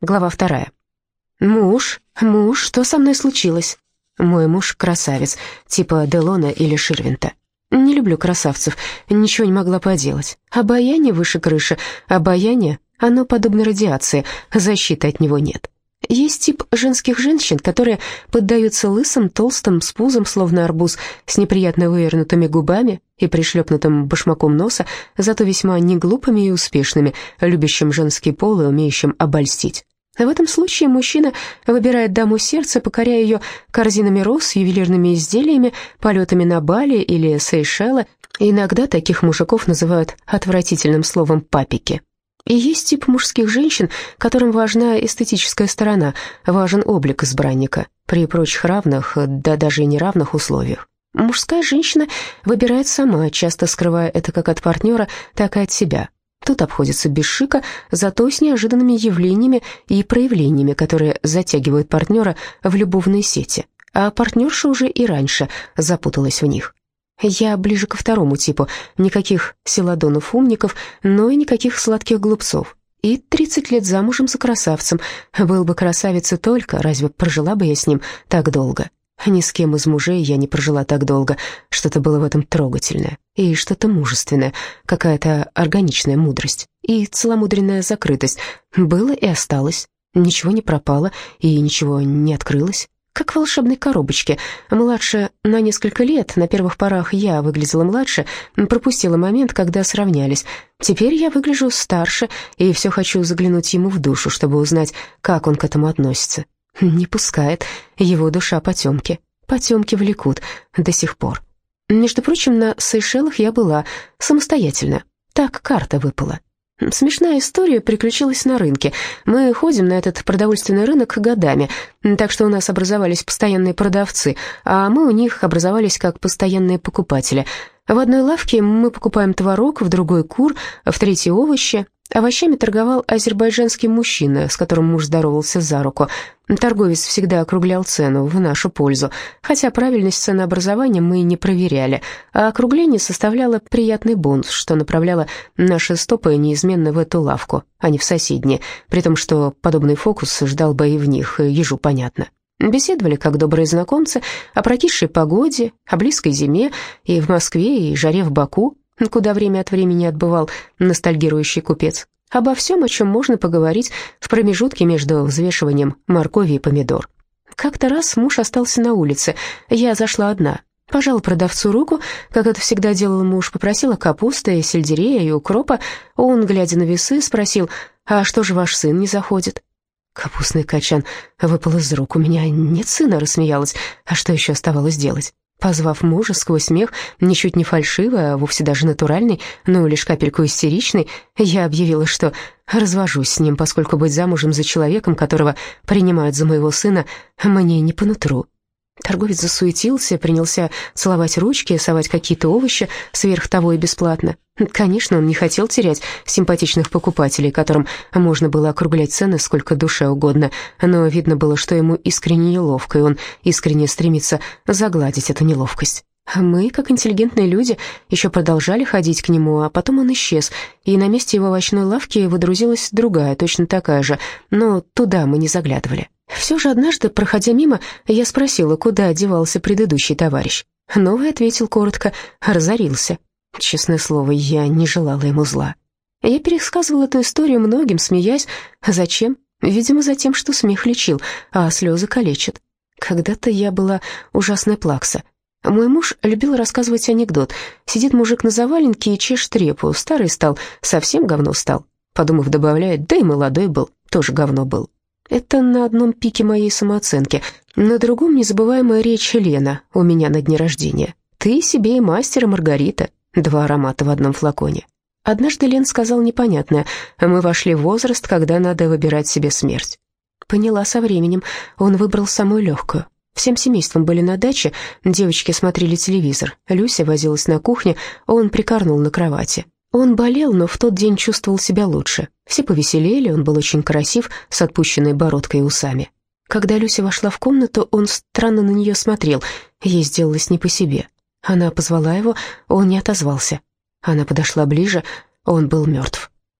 Глава вторая. «Муж, муж, что со мной случилось?» «Мой муж красавец, типа Делона или Ширвинта. Не люблю красавцев, ничего не могла поделать. Обаяние выше крыши, обаяние, оно подобно радиации, защиты от него нет». Есть тип женских женщин, которые поддаются лысым, толстым, с пузом, словно арбуз, с неприятно вывернутыми губами и пришлепнутым башмаком носа, зато весьма неглупыми и успешными, любящим женский пол и умеющим обольстить. В этом случае мужчина выбирает даму сердца, покоряя ее корзинами роз, ювелирными изделиями, полетами на Бали или Сейшелы. Иногда таких мужиков называют отвратительным словом «папики». И есть тип мужских женщин, которым важна эстетическая сторона, важен облик избранника, при прочих равных, да даже и неравных условиях. Мужская женщина выбирает сама, часто скрывая это как от партнера, так и от себя. Тут обходится без шика, зато с неожиданными явлениями и проявлениями, которые затягивают партнера в любовные сети, а партнерша уже и раньше запуталась в них. Я ближе ко второму типу. Никаких селадонов-умников, но и никаких сладких глупцов. И 30 лет замужем за красавцем. Был бы красавица только, разве прожила бы я с ним так долго? Ни с кем из мужей я не прожила так долго. Что-то было в этом трогательное и что-то мужественное, какая-то органичная мудрость и целомудренная закрытость. Было и осталось. Ничего не пропало и ничего не открылось как в волшебной коробочке. Младше на несколько лет, на первых порах я выглядела младше, пропустила момент, когда сравнялись. Теперь я выгляжу старше и все хочу заглянуть ему в душу, чтобы узнать, как он к этому относится. Не пускает, его душа потемки. Потемки влекут до сих пор. Между прочим, на Сейшелах я была самостоятельно. Так карта выпала. Смешная история приключилась на рынке. Мы ходим на этот продовольственный рынок годами, так что у нас образовались постоянные продавцы, а мы у них образовались как постоянные покупатели. В одной лавке мы покупаем творог, в другой кур, в третьей овощи, Овощами торговал азербайджанский мужчина, с которым муж здоровался за руку. Торговец всегда округлял цену в нашу пользу, хотя правильность ценообразования мы не проверяли, а округление составляло приятный бонус, что направляло наши стопы неизменно в эту лавку, а не в соседние, при том, что подобный фокус ждал бы и в них, ежу понятно. Беседовали, как добрые знакомцы, о прокисшей погоде, о близкой зиме и в Москве, и жаре в Баку, куда время от времени отбывал ностальгирующий купец. Обо всем, о чем можно поговорить в промежутке между взвешиванием моркови и помидор. Как-то раз муж остался на улице, я зашла одна. Пожал продавцу руку, как это всегда делал муж, попросила капусты, сельдерея и укропа. Он, глядя на весы, спросил, «А что же ваш сын не заходит?» Капустный качан выпал из рук. «У меня нет сына», — рассмеялась. «А что еще оставалось делать?» Позвав мужа сквозь смех, ничуть не фальшивый, а вовсе даже натуральный, но лишь капельку истеричный, я объявила, что развожусь с ним, поскольку быть замужем за человеком, которого принимают за моего сына, мне не по нутру. Торговец засуетился, принялся целовать ручки, совать какие-то овощи, сверх того и бесплатно. Конечно, он не хотел терять симпатичных покупателей, которым можно было округлять цены сколько душе угодно, но видно было, что ему искренне неловко, и он искренне стремится загладить эту неловкость. Мы, как интеллигентные люди, еще продолжали ходить к нему, а потом он исчез, и на месте его овощной лавки выдрузилась другая, точно такая же, но туда мы не заглядывали. Все же однажды, проходя мимо, я спросила, куда одевался предыдущий товарищ. Новый ответил коротко, разорился. Честное слово, я не желала ему зла. Я пересказывала эту историю многим, смеясь. Зачем? Видимо, за тем, что смех лечил, а слезы калечат. Когда-то я была ужасная плакса. Мой муж любил рассказывать анекдот. Сидит мужик на заваленке и чешет репу. Старый стал, совсем говно стал. Подумав, добавляет, да и молодой был, тоже говно был. Это на одном пике моей самооценки, на другом незабываемая речь Лена у меня на дне рождения. «Ты себе и мастер, и Маргарита». Два аромата в одном флаконе. Однажды Лен сказал непонятное. Мы вошли в возраст, когда надо выбирать себе смерть. Поняла со временем. Он выбрал самую легкую. Всем семейством были на даче, девочки смотрели телевизор. Люся возилась на кухне, он прикорнул на кровати. Он болел, но в тот день чувствовал себя лучше. Все повеселели, он был очень красив, с отпущенной бородкой и усами. Когда Люся вошла в комнату, он странно на нее смотрел, ей сделалось не по себе. Она позвала его, он не отозвался. Она подошла ближе, он был мертв.